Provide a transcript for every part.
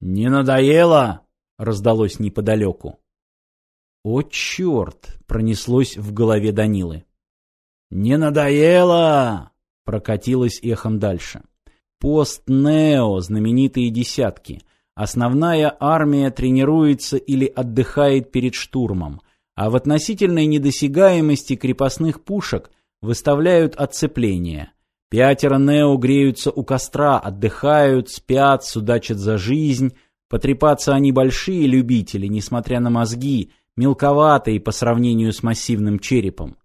«Не надоело?» — раздалось неподалеку. «О, черт!» — пронеслось в голове Данилы. «Не надоело!» — прокатилось эхом дальше. «Пост-Нео, знаменитые десятки. Основная армия тренируется или отдыхает перед штурмом, а в относительной недосягаемости крепостных пушек выставляют отцепление. Пятеро Нео греются у костра, отдыхают, спят, судачат за жизнь. Потрепаться они большие любители, несмотря на мозги, мелковатые по сравнению с массивным черепом.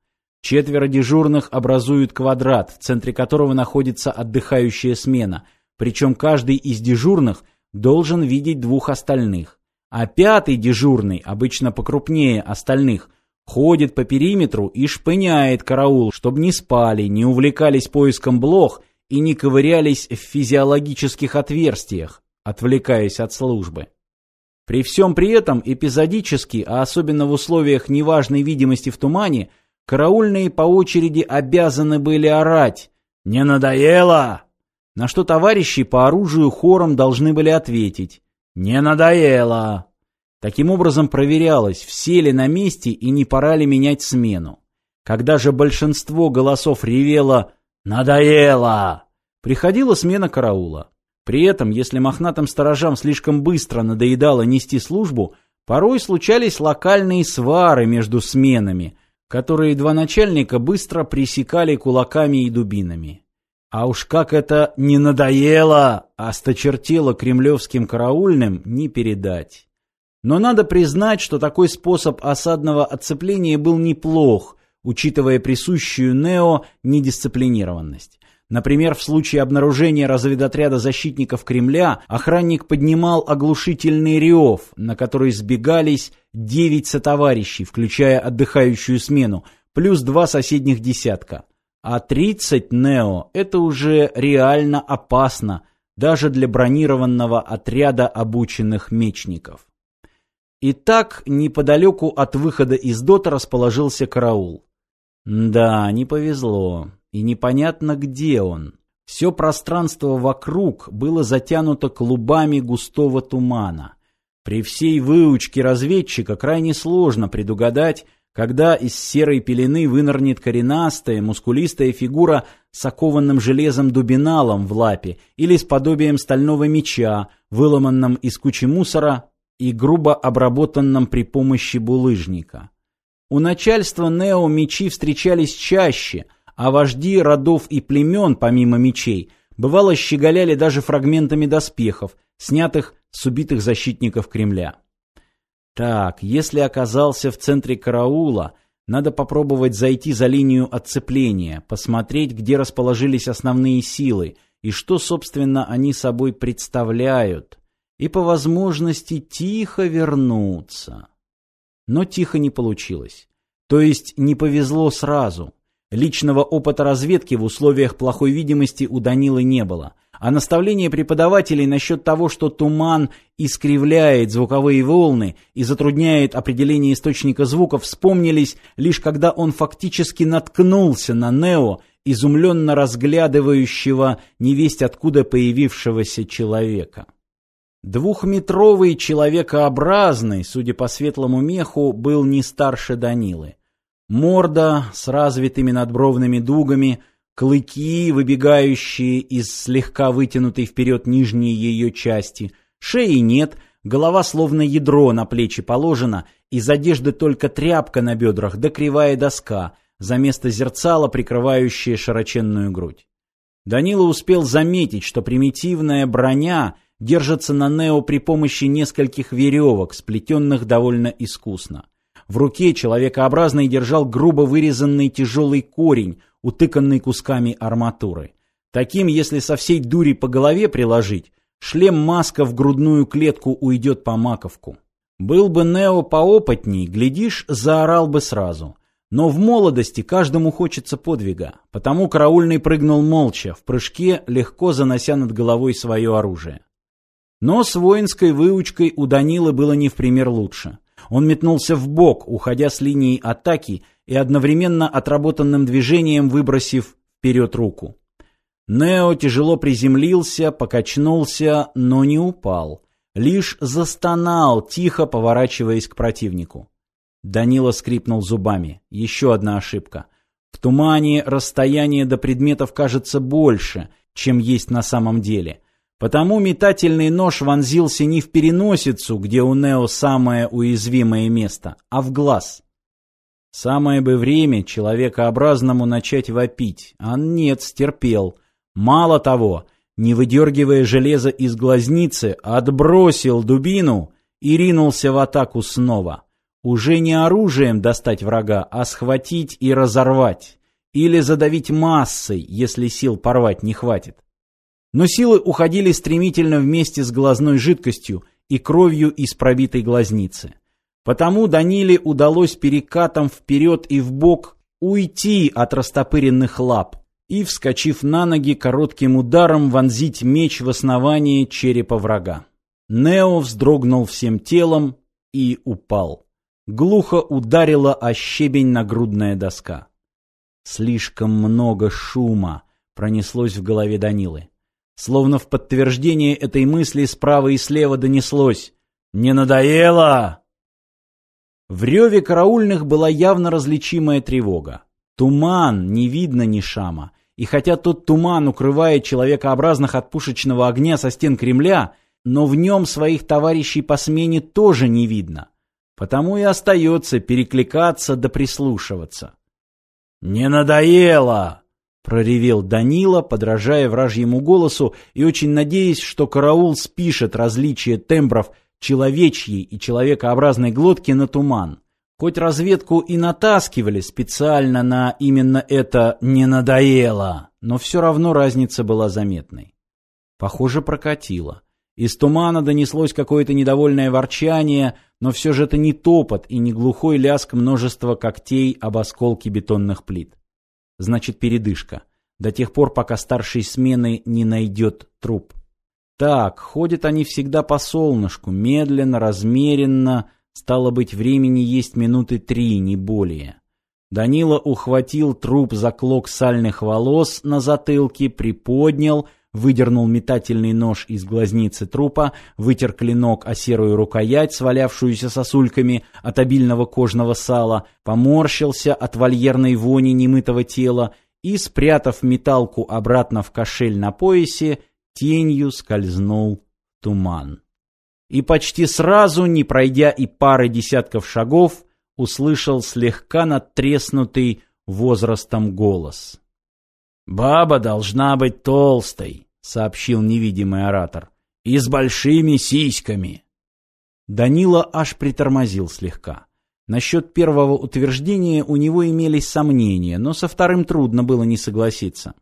Четверо дежурных образуют квадрат, в центре которого находится отдыхающая смена, причем каждый из дежурных должен видеть двух остальных. А пятый дежурный, обычно покрупнее остальных, ходит по периметру и шпыняет караул, чтобы не спали, не увлекались поиском блох и не ковырялись в физиологических отверстиях, отвлекаясь от службы. При всем при этом эпизодически, а особенно в условиях неважной видимости в тумане, караульные по очереди обязаны были орать «Не надоело!», на что товарищи по оружию хором должны были ответить «Не надоело!». Таким образом проверялось, все ли на месте и не пора ли менять смену. Когда же большинство голосов ревело «Надоело!», приходила смена караула. При этом, если мохнатым сторожам слишком быстро надоедало нести службу, порой случались локальные свары между сменами, которые два начальника быстро пресекали кулаками и дубинами. А уж как это не надоело, осточертело кремлевским караульным, не передать. Но надо признать, что такой способ осадного отцепления был неплох, учитывая присущую Нео недисциплинированность. Например, в случае обнаружения разведотряда защитников Кремля охранник поднимал оглушительный рев, на который сбегались девять сотоварищей, включая отдыхающую смену, плюс два соседних десятка. А 30 Нео – это уже реально опасно, даже для бронированного отряда обученных мечников. Итак, неподалеку от выхода из дота расположился караул. Да, не повезло. И непонятно, где он. Все пространство вокруг было затянуто клубами густого тумана. При всей выучке разведчика крайне сложно предугадать, когда из серой пелены вынырнет коренастая, мускулистая фигура с окованным железом дубиналом в лапе или с подобием стального меча, выломанным из кучи мусора и грубо обработанном при помощи булыжника. У начальства Нео мечи встречались чаще, а вожди родов и племен, помимо мечей, бывало щеголяли даже фрагментами доспехов, снятых с убитых защитников Кремля. Так, если оказался в центре караула, надо попробовать зайти за линию отцепления, посмотреть, где расположились основные силы и что, собственно, они собой представляют и по возможности тихо вернуться. Но тихо не получилось. То есть не повезло сразу. Личного опыта разведки в условиях плохой видимости у Данилы не было. А наставления преподавателей насчет того, что туман искривляет звуковые волны и затрудняет определение источника звука, вспомнились лишь когда он фактически наткнулся на Нео, изумленно разглядывающего невесть откуда появившегося человека. Двухметровый человекообразный, судя по светлому меху, был не старше Данилы. Морда с развитыми надбровными дугами, клыки, выбегающие из слегка вытянутой вперед нижней ее части, шеи нет, голова словно ядро на плечи положена, из одежды только тряпка на бедрах да кривая доска, за место зерцала прикрывающая широченную грудь. Данила успел заметить, что примитивная броня держится на Нео при помощи нескольких веревок, сплетенных довольно искусно. В руке человекообразный держал грубо вырезанный тяжелый корень, утыканный кусками арматуры. Таким, если со всей дури по голове приложить, шлем-маска в грудную клетку уйдет по маковку. Был бы Нео поопытней, глядишь, заорал бы сразу. Но в молодости каждому хочется подвига, потому караульный прыгнул молча, в прыжке легко занося над головой свое оружие. Но с воинской выучкой у Данилы было не в пример лучше. Он метнулся в бок, уходя с линии атаки и одновременно отработанным движением выбросив вперед руку. Нео тяжело приземлился, покачнулся, но не упал. лишь застонал, тихо поворачиваясь к противнику. Данила скрипнул зубами. Еще одна ошибка. В тумане расстояние до предметов кажется больше, чем есть на самом деле. Потому метательный нож вонзился не в переносицу, где у Нео самое уязвимое место, а в глаз. Самое бы время человекообразному начать вопить, а нет, стерпел. Мало того, не выдергивая железо из глазницы, отбросил дубину и ринулся в атаку снова. Уже не оружием достать врага, а схватить и разорвать. Или задавить массой, если сил порвать не хватит. Но силы уходили стремительно вместе с глазной жидкостью и кровью из пробитой глазницы. Потому Даниле удалось перекатом вперед и вбок уйти от растопыренных лап и, вскочив на ноги, коротким ударом вонзить меч в основание черепа врага. Нео вздрогнул всем телом и упал. Глухо ударила о щебень нагрудная доска. Слишком много шума пронеслось в голове Данилы. Словно в подтверждение этой мысли справа и слева донеслось «Не надоело!» В реве караульных была явно различимая тревога. Туман, не видно ни шама. И хотя тот туман укрывает человекообразных от пушечного огня со стен Кремля, но в нем своих товарищей по смене тоже не видно. Потому и остается перекликаться да прислушиваться. «Не надоело!» — проревел Данила, подражая вражьему голосу и очень надеясь, что караул спишет различие тембров человечьей и человекообразной глотки на туман. Хоть разведку и натаскивали специально на именно это «не надоело», но все равно разница была заметной. Похоже, прокатило. Из тумана донеслось какое-то недовольное ворчание, но все же это не топот и не глухой лязг множества когтей об осколки бетонных плит. Значит, передышка. До тех пор, пока старший смены не найдет труп. Так, ходят они всегда по солнышку, медленно, размеренно, стало быть, времени есть минуты три, не более. Данила ухватил труп за клок сальных волос на затылке, приподнял — выдернул метательный нож из глазницы трупа, вытер клинок о серую рукоять, свалявшуюся сосульками от обильного кожного сала, поморщился от вольерной вони немытого тела и, спрятав металку обратно в кошель на поясе, тенью скользнул туман. И почти сразу, не пройдя и пары десятков шагов, услышал слегка надтреснутый возрастом голос. «Баба должна быть толстой», — сообщил невидимый оратор, — «и с большими сиськами». Данила аж притормозил слегка. Насчет первого утверждения у него имелись сомнения, но со вторым трудно было не согласиться.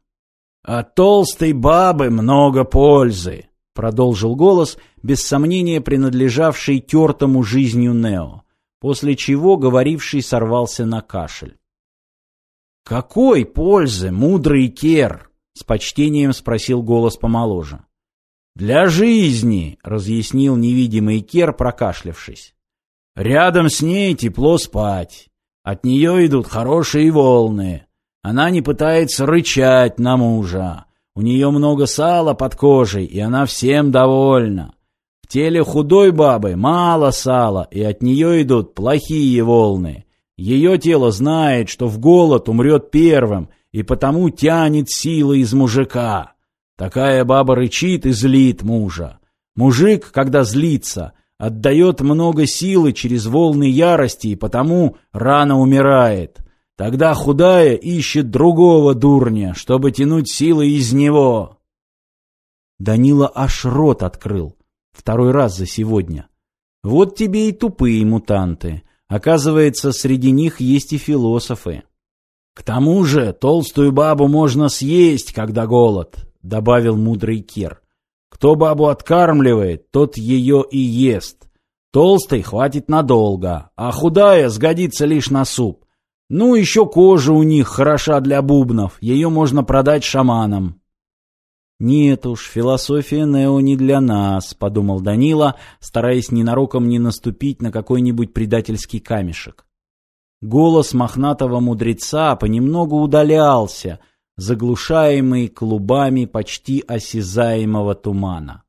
«От толстой бабы много пользы», — продолжил голос, без сомнения принадлежавший тертому жизнью Нео, после чего говоривший сорвался на кашель. «Какой пользы, мудрый Кер?» — с почтением спросил голос помоложе. «Для жизни», — разъяснил невидимый Кер, прокашлявшись. «Рядом с ней тепло спать. От нее идут хорошие волны. Она не пытается рычать на мужа. У нее много сала под кожей, и она всем довольна. В теле худой бабы мало сала, и от нее идут плохие волны. Ее тело знает, что в голод умрет первым, и потому тянет силы из мужика. Такая баба рычит и злит мужа. Мужик, когда злится, отдает много силы через волны ярости и потому рано умирает. Тогда худая ищет другого дурня, чтобы тянуть силы из него. Данила аж рот открыл. Второй раз за сегодня. Вот тебе и тупые мутанты. Оказывается, среди них есть и философы. «К тому же толстую бабу можно съесть, когда голод», — добавил мудрый Кир. «Кто бабу откармливает, тот ее и ест. Толстой хватит надолго, а худая сгодится лишь на суп. Ну, еще кожа у них хороша для бубнов, ее можно продать шаманам». «Нет уж, философия Нео не для нас», — подумал Данила, стараясь ненароком не наступить на какой-нибудь предательский камешек. Голос мохнатого мудреца понемногу удалялся, заглушаемый клубами почти осязаемого тумана.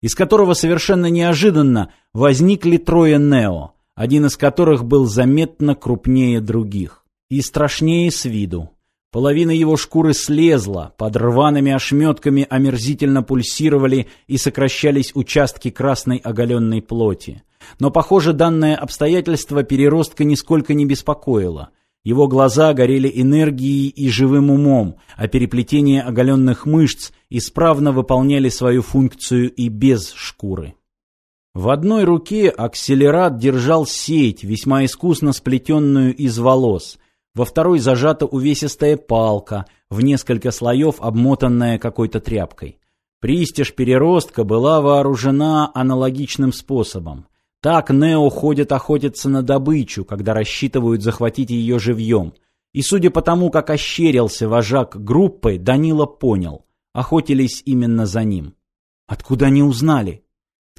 из которого совершенно неожиданно возникли трое Нео, один из которых был заметно крупнее других и страшнее с виду. Половина его шкуры слезла, под рваными ошметками омерзительно пульсировали и сокращались участки красной оголенной плоти. Но, похоже, данное обстоятельство переростка нисколько не беспокоило. Его глаза горели энергией и живым умом, а переплетение оголенных мышц исправно выполняли свою функцию и без шкуры. В одной руке акселерат держал сеть, весьма искусно сплетенную из волос – во второй зажата увесистая палка, в несколько слоев обмотанная какой-то тряпкой. Пристиж переростка была вооружена аналогичным способом. Так Нео ходят охотиться на добычу, когда рассчитывают захватить ее живьем. И судя по тому, как ощерился вожак группы, Данила понял – охотились именно за ним. Откуда они узнали?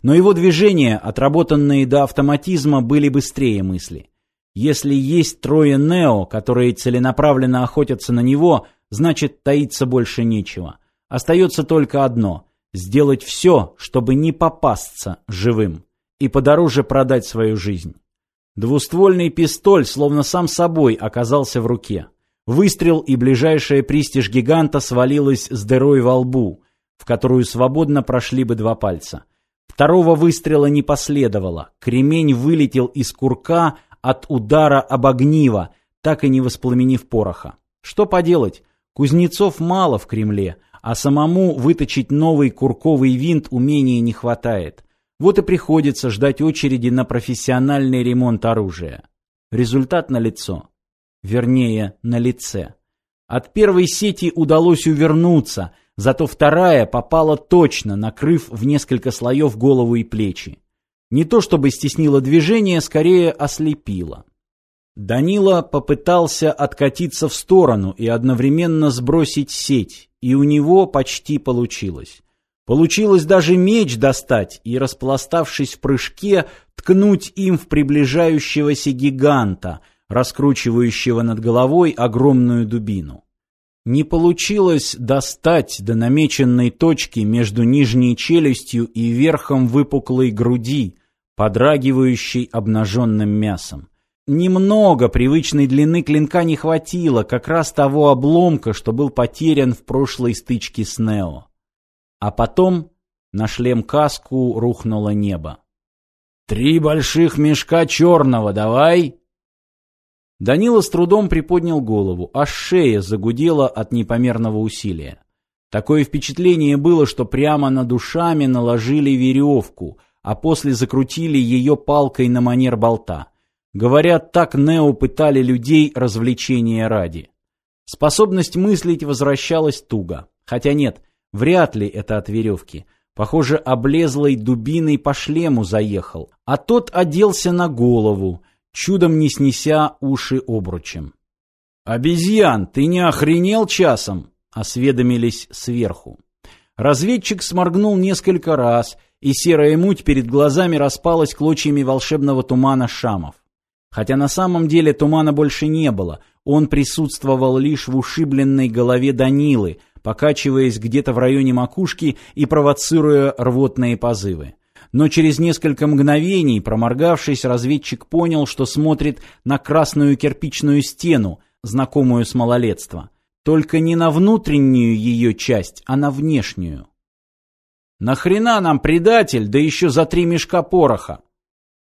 Но его движения, отработанные до автоматизма, были быстрее мысли. Если есть трое Нео, которые целенаправленно охотятся на него, значит таиться больше нечего. Остается только одно – сделать все, чтобы не попасться живым и подороже продать свою жизнь. Двуствольный пистоль словно сам собой оказался в руке. Выстрел и ближайшая пристиж гиганта свалилась с дырой во лбу, в которую свободно прошли бы два пальца. Второго выстрела не последовало. Кремень вылетел из курка, от удара об огниво, так и не воспламенив пороха. Что поделать, кузнецов мало в Кремле, а самому выточить новый курковый винт умения не хватает. Вот и приходится ждать очереди на профессиональный ремонт оружия. Результат налицо. Вернее, на лице. От первой сети удалось увернуться, зато вторая попала точно, накрыв в несколько слоев голову и плечи. Не то чтобы стеснило движение, скорее ослепило. Данила попытался откатиться в сторону и одновременно сбросить сеть, и у него почти получилось. Получилось даже меч достать и, распластавшись в прыжке, ткнуть им в приближающегося гиганта, раскручивающего над головой огромную дубину. Не получилось достать до намеченной точки между нижней челюстью и верхом выпуклой груди, подрагивающей обнаженным мясом. Немного привычной длины клинка не хватило, как раз того обломка, что был потерян в прошлой стычке с Нео. А потом на шлем каску рухнуло небо. «Три больших мешка черного давай!» Данила с трудом приподнял голову, а шея загудела от непомерного усилия. Такое впечатление было, что прямо над душами наложили веревку, а после закрутили ее палкой на манер болта. Говорят, так Нео пытали людей развлечения ради. Способность мыслить возвращалась туго. Хотя нет, вряд ли это от веревки. Похоже, облезлой дубиной по шлему заехал, а тот оделся на голову — чудом не снеся уши обручем. «Обезьян, ты не охренел часом?» — осведомились сверху. Разведчик сморгнул несколько раз, и серая муть перед глазами распалась клочьями волшебного тумана шамов. Хотя на самом деле тумана больше не было, он присутствовал лишь в ушибленной голове Данилы, покачиваясь где-то в районе макушки и провоцируя рвотные позывы но через несколько мгновений, проморгавшись, разведчик понял, что смотрит на красную кирпичную стену, знакомую с малолетства. Только не на внутреннюю ее часть, а на внешнюю. «Нахрена нам предатель, да еще за три мешка пороха?»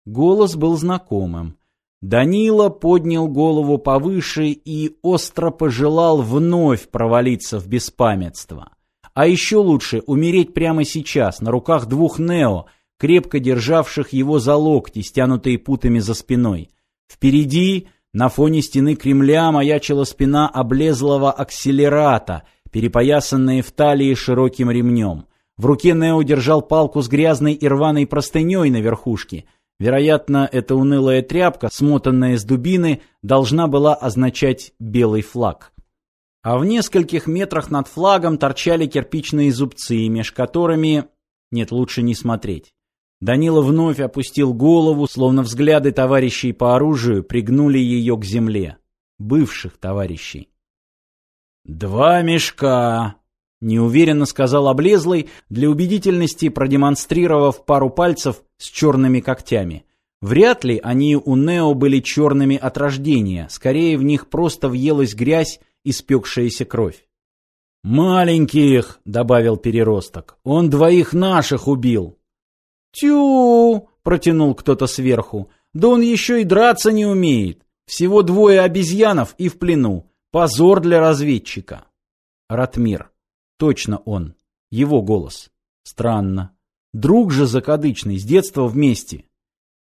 Голос был знакомым. Данила поднял голову повыше и остро пожелал вновь провалиться в беспамятство. А еще лучше умереть прямо сейчас, на руках двух Нео, крепко державших его за локти, стянутые путами за спиной. Впереди, на фоне стены Кремля, маячила спина облезлого акселерата, перепоясанная в талии широким ремнем. В руке Нео держал палку с грязной и рваной простыней на верхушке. Вероятно, эта унылая тряпка, смотанная с дубины, должна была означать белый флаг. А в нескольких метрах над флагом торчали кирпичные зубцы, меж которыми... Нет, лучше не смотреть. Данила вновь опустил голову, словно взгляды товарищей по оружию пригнули ее к земле. Бывших товарищей. «Два мешка!» неуверенно сказал облезлый, для убедительности продемонстрировав пару пальцев с черными когтями. Вряд ли они у Нео были черными от рождения, скорее в них просто въелась грязь и спекшаяся кровь. «Маленьких», — добавил переросток, — «он двоих наших убил». «Тю!» — протянул кто-то сверху. «Да он еще и драться не умеет. Всего двое обезьянов и в плену. Позор для разведчика». Ратмир. Точно он. Его голос. Странно. Друг же закадычный, с детства вместе.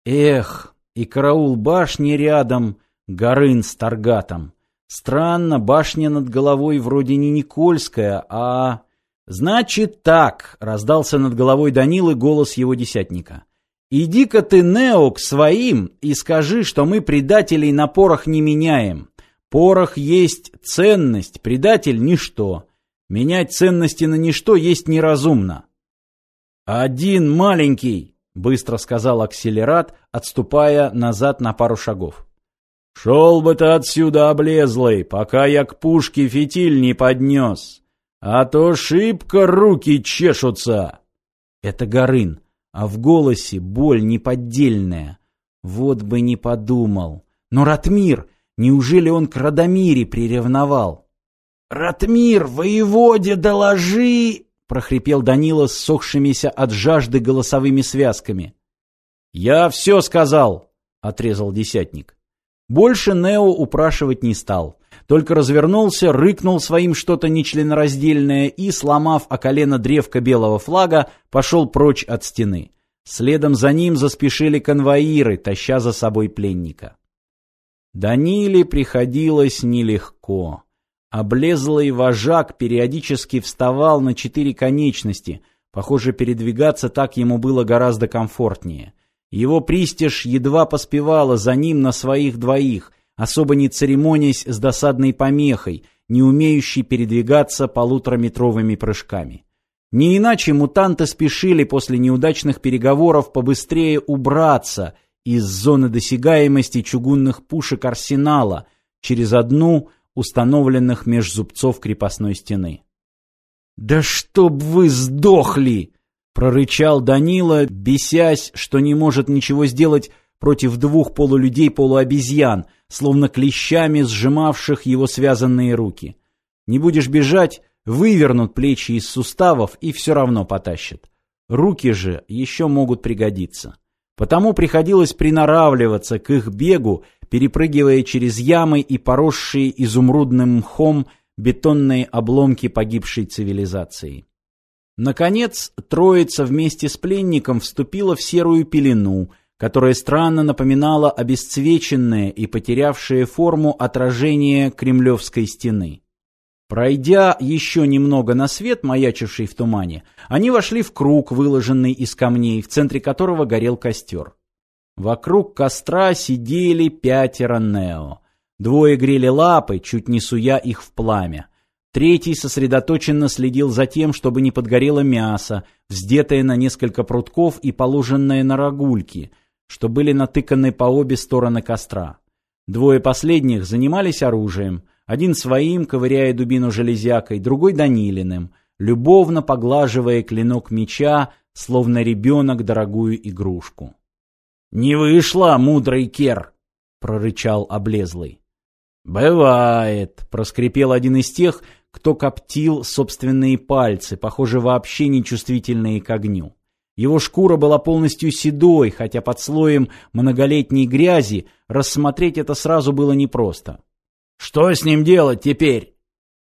Эх, и караул башни рядом, Горын с Таргатом. Странно, башня над головой вроде не Никольская, а... Значит так, раздался над головой Данилы голос его десятника. Иди-ка ты, Нео, к своим и скажи, что мы предателей на порох не меняем. Порох есть ценность, предатель — ничто. Менять ценности на ничто есть неразумно. Один маленький, — быстро сказал акселерат, отступая назад на пару шагов. «Шел бы ты отсюда, облезлый, пока я к пушке фитиль не поднес, а то шибко руки чешутся!» Это Горын, а в голосе боль неподдельная. Вот бы не подумал. Но Ратмир, неужели он к Радомире приревновал? «Ратмир, воеводе, доложи!» прохрипел Данила с сохшимися от жажды голосовыми связками. «Я все сказал!» — отрезал десятник. Больше Нео упрашивать не стал, только развернулся, рыкнул своим что-то нечленораздельное и, сломав о колено древко белого флага, пошел прочь от стены. Следом за ним заспешили конвоиры, таща за собой пленника. Даниле приходилось нелегко. Облезлый вожак периодически вставал на четыре конечности. Похоже, передвигаться так ему было гораздо комфортнее. Его пристиж едва поспевала за ним на своих двоих, особо не церемонясь с досадной помехой, не умеющей передвигаться полутораметровыми прыжками. Не иначе мутанты спешили после неудачных переговоров побыстрее убраться из зоны досягаемости чугунных пушек арсенала через одну – установленных меж зубцов крепостной стены. «Да чтоб вы сдохли!» — прорычал Данила, бесясь, что не может ничего сделать против двух полулюдей-полуобезьян, словно клещами сжимавших его связанные руки. Не будешь бежать, вывернут плечи из суставов и все равно потащат. Руки же еще могут пригодиться. Потому приходилось приноравливаться к их бегу перепрыгивая через ямы и поросшие изумрудным мхом бетонные обломки погибшей цивилизации. Наконец, троица вместе с пленником вступила в серую пелену, которая странно напоминала обесцвеченное и потерявшее форму отражение Кремлевской стены. Пройдя еще немного на свет, маячивший в тумане, они вошли в круг, выложенный из камней, в центре которого горел костер. Вокруг костра сидели пятеро Нео. Двое грели лапы, чуть не суя их в пламя. Третий сосредоточенно следил за тем, чтобы не подгорело мясо, вздетое на несколько прутков и положенное на рогульки, что были натыканы по обе стороны костра. Двое последних занимались оружием, один своим, ковыряя дубину железякой, другой Данилиным, любовно поглаживая клинок меча, словно ребенок дорогую игрушку. «Не вышло, мудрый Кер!» — прорычал облезлый. «Бывает», — проскрипел один из тех, кто коптил собственные пальцы, похоже, вообще нечувствительные к огню. Его шкура была полностью седой, хотя под слоем многолетней грязи рассмотреть это сразу было непросто. «Что с ним делать теперь?»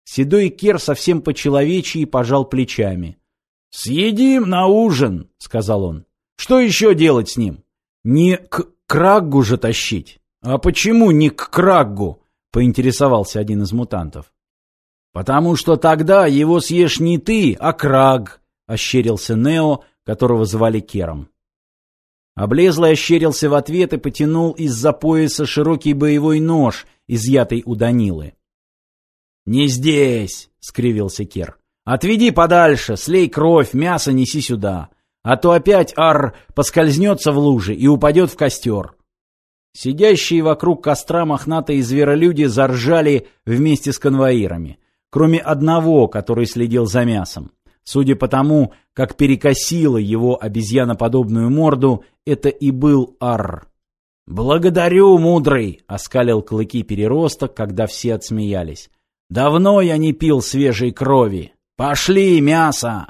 Седой Кер совсем по-человечьи пожал плечами. «Съедим на ужин», — сказал он. «Что еще делать с ним?» Не к Краггу же тащить. А почему не к Краггу? Поинтересовался один из мутантов. Потому что тогда его съешь не ты, а Краг, ощерился Нео, которого звали Кером. Облезлый ощерился в ответ и потянул из-за пояса широкий боевой нож, изъятый у Данилы. «Не здесь!» — скривился Кер. «Отведи подальше, слей кровь, мясо неси сюда а то опять Ар поскользнется в луже и упадет в костер. Сидящие вокруг костра мохнатые зверолюди заржали вместе с конвоирами. кроме одного, который следил за мясом. Судя по тому, как перекосило его обезьяноподобную морду, это и был Ар. «Благодарю, мудрый!» — оскалил клыки переросток, когда все отсмеялись. «Давно я не пил свежей крови. Пошли, мясо!»